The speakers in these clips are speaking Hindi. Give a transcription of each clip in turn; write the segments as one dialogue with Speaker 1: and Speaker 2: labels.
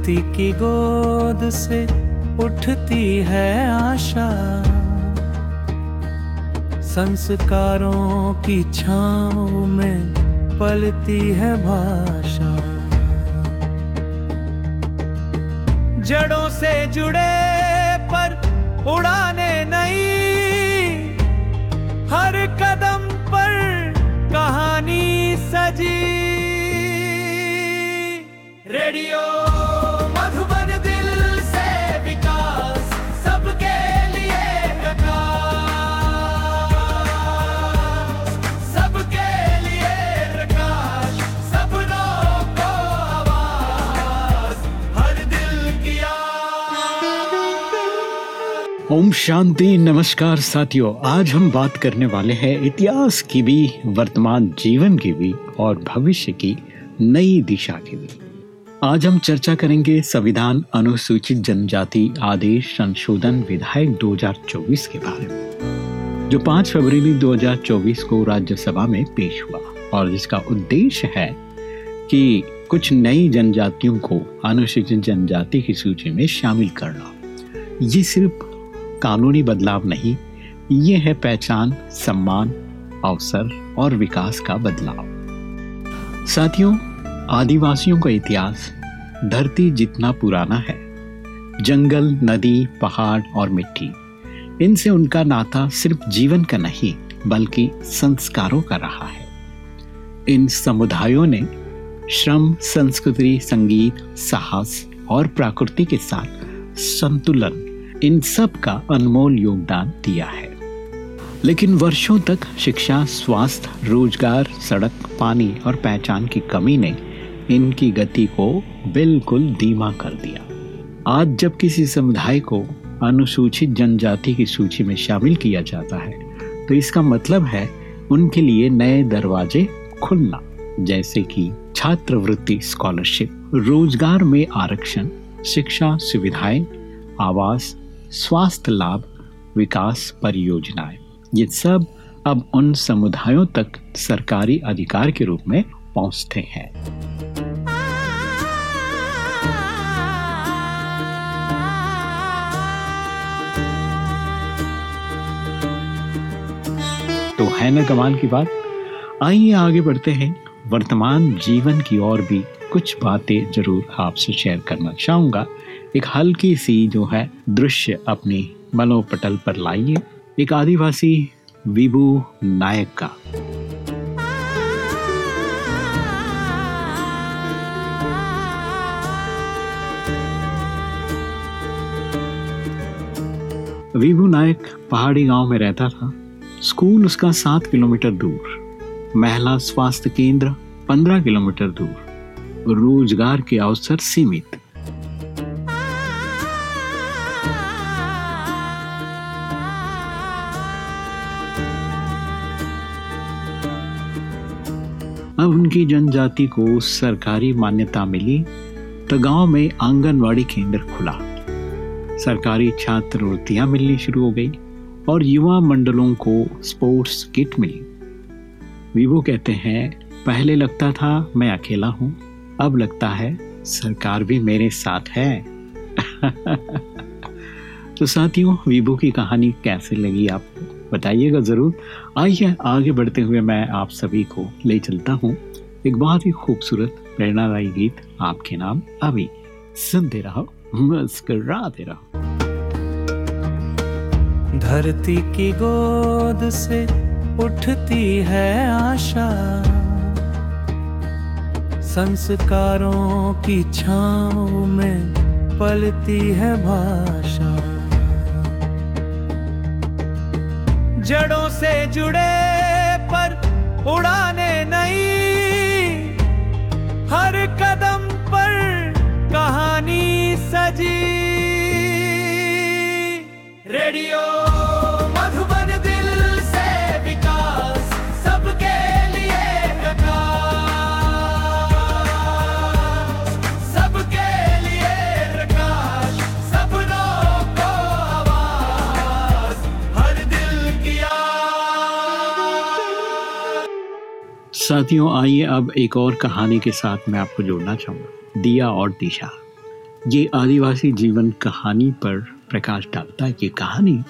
Speaker 1: धरती की गोद से उठती है आशा। संस्कारों की छाँव में पलती है भाषा। जड़ों से जुड़े पर उड़ाने नहीं। हर कदम पर कहानी सजी। रेडियो।
Speaker 2: ओम शांति, नमस्कार साथियों। आज हम बात करने वाले हैं इतिहास की भी, वर्तमान जीवन की भी और भविष्य की नई दिशा की भी। आज हम चर्चा करेंगे संविधान अनुसूचित जनजाति आदेश संशोधन विधायक 2024 के बारे में, जो 5 फरवरी 2024 को राज्यसभा में पेश हुआ और जिसका उद्देश्य है कि कुछ नई जनजातियों को अनुसूचित जनजाति की सूची में शामिल करना। ये सिर्फ़ कानूनी बदलाव नहीं, ये है पहचान, सम्मान, अवसर और विकास का बदलाव। साथियों, आदिवासियों का इतिहास धरती जितना पुराना है, जंगल, नदी, पहाड़ और मिट्टी, इनसे उनका नाता सिर्फ़ जीवन का नहीं, बल्कि संस्कारों का रहा है। इन समुदायों ने श्रम, संस्कृति, संगीत, साहस और प्रकृति के साथ संतुलन इन सब का अनमोल योगदान दिया है। लेकिन वर्षों तक शिक्षा, स्वास्थ्य, रोज़गार, सड़क, पानी और पहचान की कमी ने इनकी गति को बिल्कुल धीमा कर दिया। आज जब किसी समुदाय को अनुसूचित जनजाति की सूची में शामिल किया जाता है तो इसका मतलब है उनके लिए नए दरवाजे खुलना, जैसे कि छात्रवृत्ति स्कॉलरशिप, रोज़गार में आरक्षण, शिक्षा सुविधाएँ, आवास स्वास्थ्य लाभ, विकास परियोजनाएँ। ये सब अब उन समुदायों तक सरकारी अधिकार के रूप में पहुँचते हैं। तो है ना कमाल की बात, आइए आगे बढ़ते हैं। वर्तमान जीवन की और भी। कुछ बातें ज़रूर आपसे शेयर करना चाहूँगा। एक हल्की सी जो है दृश्य अपनी मनोपटल पर लाइए। एक आदिवासी विभू नायक का। विभू नायक पहाड़ी गाँव में रहता था। स्कूल उसका सात किलोमीटर दूर, महिला स्वास्थ्य केंद्र पंद्रह किलोमीटर दूर। रोज़गार के अवसर सीमित। अब उनकी जनजाति को सरकारी मान्यता मिली तो गाँव में आंगनवाड़ी केंद्र खुला। सरकारी छात्रवृत्तियाँ मिलनी शुरू हो गई और युवा मंडलों को स्पोर्ट्स किट मिली। वीवो कहते हैं, पहले लगता था मैं अकेला हूँ अब लगता है सरकार भी मेरे साथ है। तो साथियों वीवो की कहानी कैसे लगी आपको? बताइएगा ज़रूर। आइए, आगे बढ़ते हुए मैं आप सभी को ले चलता हूँ एक बहुत ही खूबसूरत प्रेरणादायी गीत आपके नाम। अभी सुनते रहो, मुस्कराते रहो।
Speaker 1: धरती की गोद से उठती है आशा। संस्कारों की छाव में पलती है भाषा। जड़ों से जुड़े पर उड़ाने
Speaker 2: साथियों, आइए अब एक और कहानी के साथ मैं आपको जोड़ना चाहूँगा। दिया और दिशा। ये आदिवासी जीवन कहानी पर प्रकाश डालता है। कि कहानी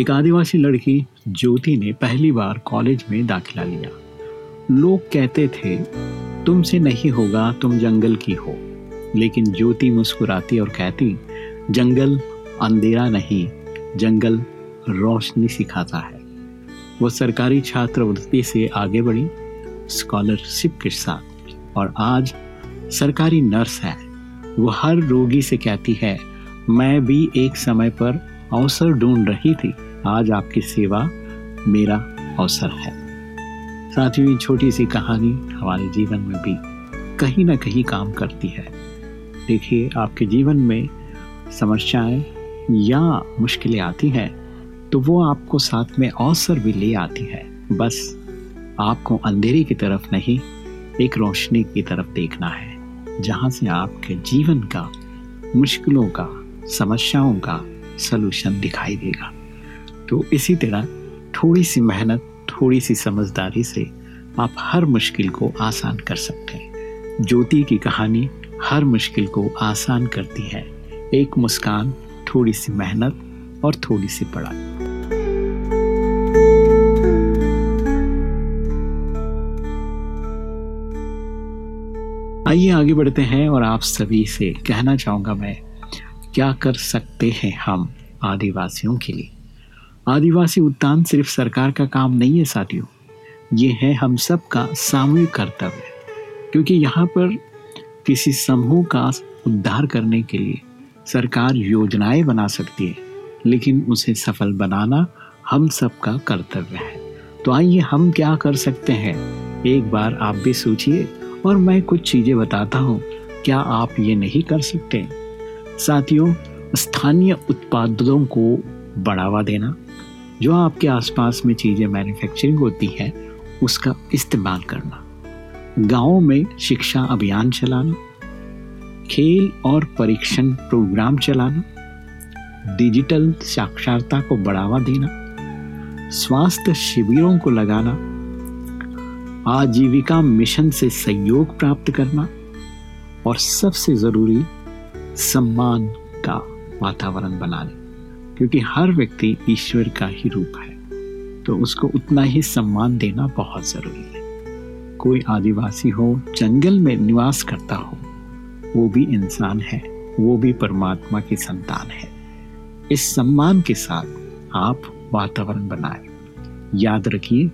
Speaker 2: एक आदिवासी लड़की ज्योति ने पहली बार कॉलेज में दाखिला लिया। लोग कहते थे, तुमसे नहीं होगा, तुम जंगल की हो। लेकिन ज्योति मुस्कुराती और कहती, जंगल अंधेरा नहीं, जंगल रोशनी सिखाता है। वह सरकारी छात्रवृत्ति से आगे बढ़ी। स्कॉलरशिप के साथ। और आज सरकारी नर्स है। वो हर रोगी से कहती है, मैं भी एक समय पर अवसर ढूंढ रही थी। आज आपकी सेवा मेरा अवसर है। साथ ही छोटी सी कहानी हमारे जीवन में भी कहीं ना कहीं काम करती है। देखिए, आपके जीवन में समस्याएँ या मुश्किलें आती हैं तो वो आपको साथ में अवसर भी ले आती है। बस आपको अंधेरे की तरफ़ नहीं, एक रोशनी की तरफ़ देखना है, जहाँ से आपके जीवन का, मुश्किलों का, समस्याओं का सलूशन दिखाई देगा। तो इसी तरह थोड़ी सी मेहनत, थोड़ी सी समझदारी से आप हर मुश्किल को आसान कर सकते हैं। ज्योति की कहानी हर मुश्किल को आसान करती है। एक मुस्कान, थोड़ी सी मेहनत और थोड़ी सी पढ़ाई। आइए आगे बढ़ते हैं और आप सभी से कहना चाहूँगा मैं, क्या कर सकते हैं हम आदिवासियों के लिए? आदिवासी उत्थान सिर्फ़ सरकार का काम नहीं है साथियों, ये है हम सब का सामूहिक कर्तव्य। क्योंकि यहाँ पर किसी समूह का उद्धार करने के लिए सरकार योजनाएँ बना सकती है, लेकिन उसे सफल बनाना हम सब का कर्तव्य है। तो आइए हम क्या कर सकते हैं? एक बार आप भी सोचिए। और मैं कुछ चीज़ें बताता हूँ। क्या आप ये नहीं कर सकते? साथियों, स्थानीय उत्पादों को बढ़ावा देना, जो आपके आसपास में चीज़ें मैन्युफैक्चरिंग होती है, उसका इस्तेमाल करना। गाँव में शिक्षा अभियान चलाना, खेल और परीक्षण प्रोग्राम चलाना, डिजिटल साक्षरता को बढ़ावा देना, स्वास्थ्य शिविरों को लगाना आजीविका मिशन से सहयोग प्राप्त करना और सबसे ज़रूरी सम्मान का वातावरण बनाने, क्योंकि हर व्यक्ति ईश्वर का ही रूप है। तो उसको उतना ही सम्मान देना बहुत ज़रूरी है। कोई आदिवासी हो, जंगल में निवास करता हो, वो भी इंसान है, वो भी परमात्मा की संतान है। इस सम्मान के साथ आप वातावरण बनाए। याद रखिए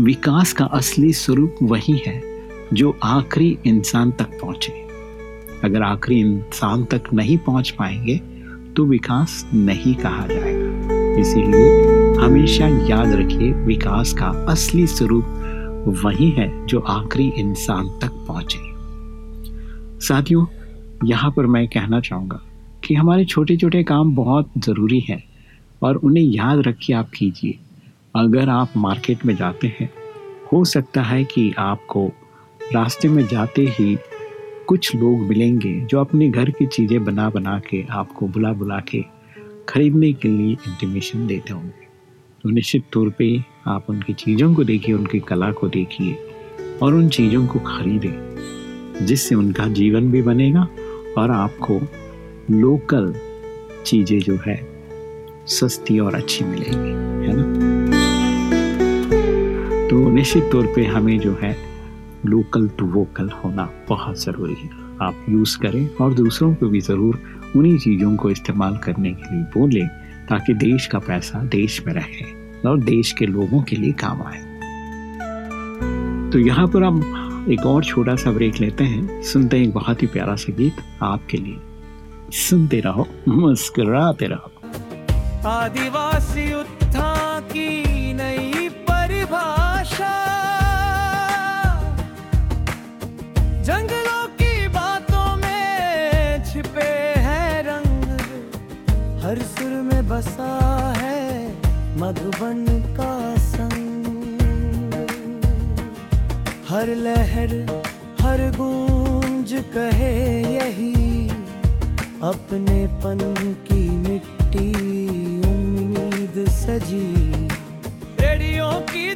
Speaker 2: विकास का असली स्वरूप वही है, जो आखिरी इंसान तक पहुँचे। अगर आखिरी इंसान तक नहीं पहुँच पाएँगे तो विकास नहीं कहा जाएगा। इसीलिए हमेशा याद रखिए, विकास का असली स्वरूप वही है, जो आखिरी इंसान तक पहुँचे। साथियों, यहाँ पर मैं कहना चाहूँगा कि हमारे छोटे छोटे काम बहुत ज़रूरी हैं, और उन्हें याद रखिए आप कीजिए। अगर आप मार्केट में जाते हैं, हो सकता है कि आपको रास्ते में जाते ही कुछ लोग मिलेंगे जो अपने घर की चीज़ें बना बना के आपको बुला बुला के खरीदने के लिए इंटीमेशन देते होंगे। तो निश्चित तौर पे आप उनकी चीज़ों को देखिए, उनकी कला को देखिए और उन चीज़ों को खरीदें, जिससे उनका जीवन भी बनेगा और आपको लोकल चीज़ें जो है, सस्ती और अच्छी मिलेंगी, है ना? निश्चित तौर पे हमें जो है लोकल टू वोकल होना बहुत ज़रूरी है। आप यूज़ करें और दूसरों को भी ज़रूर उन्हीं चीज़ों को इस्तेमाल करने के लिए बोलें ताकि देश का पैसा देश में रहे और देश के लोगों के लिए काम आए। तो यहाँ पर हम एक और छोटा सा ब्रेक लेते हैं। सुनते हैं एक बहुत ही प्यारा सा गीत आपके लिए। सुनते रहो, मुस्कुराते रहो।
Speaker 1: आदिवासी सुर में बसा है मधुबन का संग। हर लहर, हर गूंज कहे यही अपने पन की मिट्टी उम्मीद सजी। रेडियो की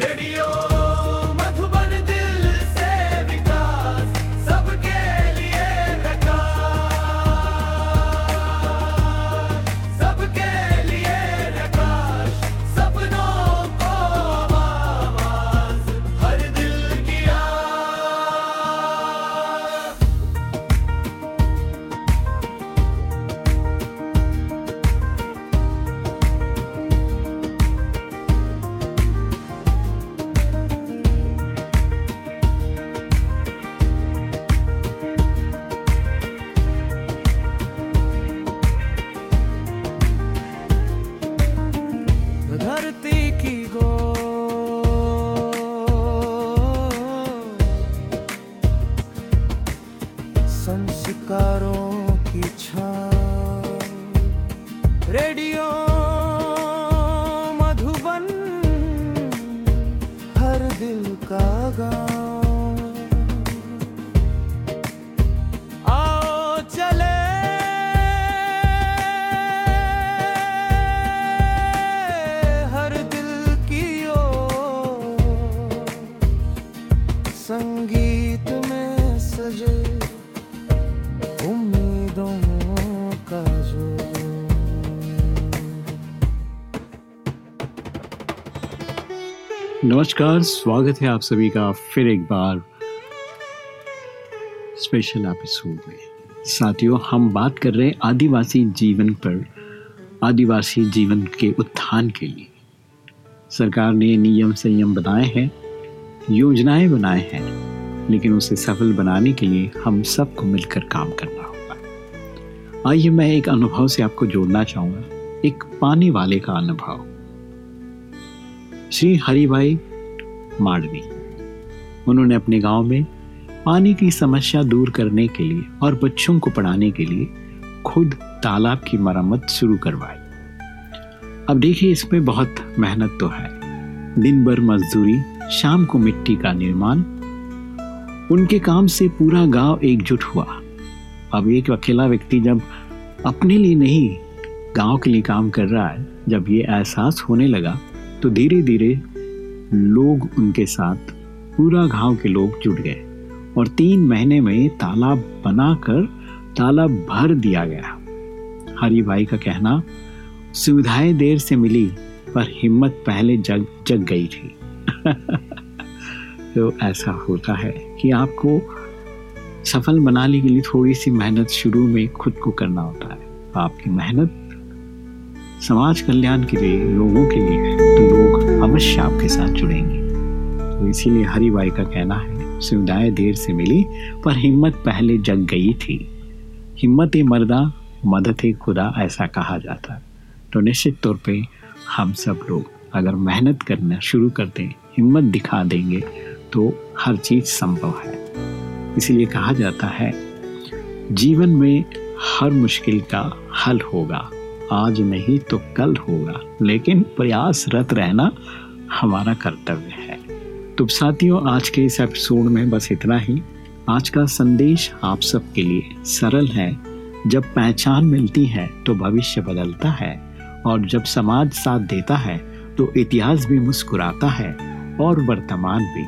Speaker 1: Radio.
Speaker 2: नमस्कार, स्वागत है आप सभी का फिर एक बार स्पेशल एपिसोड में। साथियों, हम बात कर रहे हैं आदिवासी जीवन पर, आदिवासी जीवन के उत्थान के लिए। सरकार ने नियम संयम बनाए हैं, योजनाएँ बनाए हैं, लेकिन उसे सफल बनाने के लिए हम सबको मिलकर काम करना होगा। आइए मैं एक अनुभव से आपको जोड़ना चाहूँगा। एक पानी वाले का अनुभव। श्री हरिभाई माडवी उन्होंने अपने गाँव में पानी की समस्या दूर करने के लिए और बच्चों को पढ़ाने के लिए खुद तालाब की मरम्मत शुरू करवाई। अब देखिए इसमें बहुत मेहनत तो है। दिन भर मजदूरी, शाम को मिट्टी का निर्माण, उनके काम से पूरा गाँव एकजुट हुआ। अब एक अकेला व्यक्ति जब अपने लिए नहीं, गाँव के लिए काम कर रहा है, जब ये एहसास होने लगा तो धीरे धीरे लोग उनके साथ, पूरा गाँव के लोग जुट गए और तीन महीने में तालाब बनाकर तालाब भर दिया गया। हरी भाई का कहना, सुविधाएँ देर से मिली, पर हिम्मत पहले जग जग गई थी। तो ऐसा होता है कि आपको सफल बनाने के लिए थोड़ी सी मेहनत शुरू में खुद को करना होता है। आपकी मेहनत समाज कल्याण के लिए, लोगों के लिए तो लोग अवश्य आपके साथ जुड़ेंगे। तो इसीलिए हरि भाई का कहना है, सुविधाएँ देर से मिली, पर हिम्मत पहले जग गई थी। हिम्मत ए मर्दा, मदद ए खुदा, ऐसा कहा जाता। तो निश्चित तौर पे हम सब लोग अगर मेहनत करना शुरू कर दें, हिम्मत दिखा देंगे तो हर चीज़ संभव है। इसीलिए कहा जाता है, जीवन में हर मुश्किल का हल होगा। आज नहीं तो कल होगा। लेकिन प्रयासरत रहना हमारा कर्तव्य है। तो साथियों, आज के इस एपिसोड में बस इतना ही। आज का संदेश आप सबके लिए सरल है। जब पहचान मिलती है तो भविष्य बदलता है। और जब समाज साथ देता है तो इतिहास भी मुस्कुराता है और वर्तमान भी।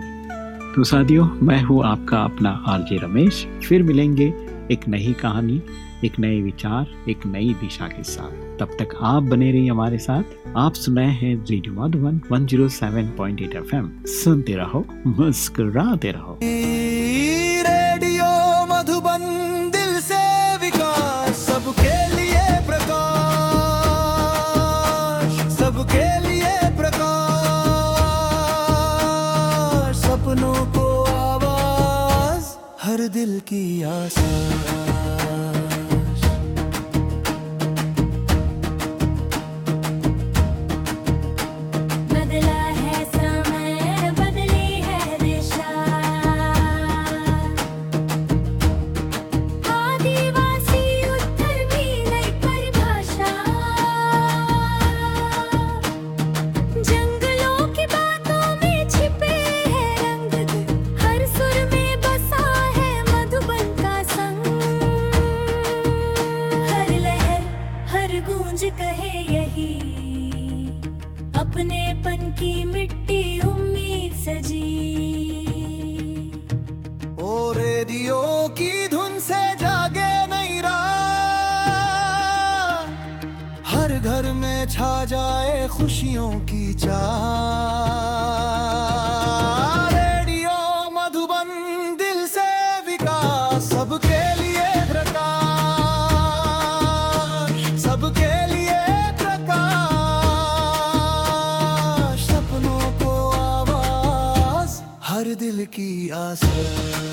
Speaker 2: तो साथियों, मैं हूँ आपका अपना आरजे रमेश। फिर मिलेंगे एक नई कहानी, एक नए विचार, एक नई दिशा के साथ। तब तक आप बने रहिए हमारे साथ। आप सुनाए हैं रेडियो मधुबन 107.8 एफएम सुनते रहो, मुस्कुराते रहो।
Speaker 1: की आशा। सपनों को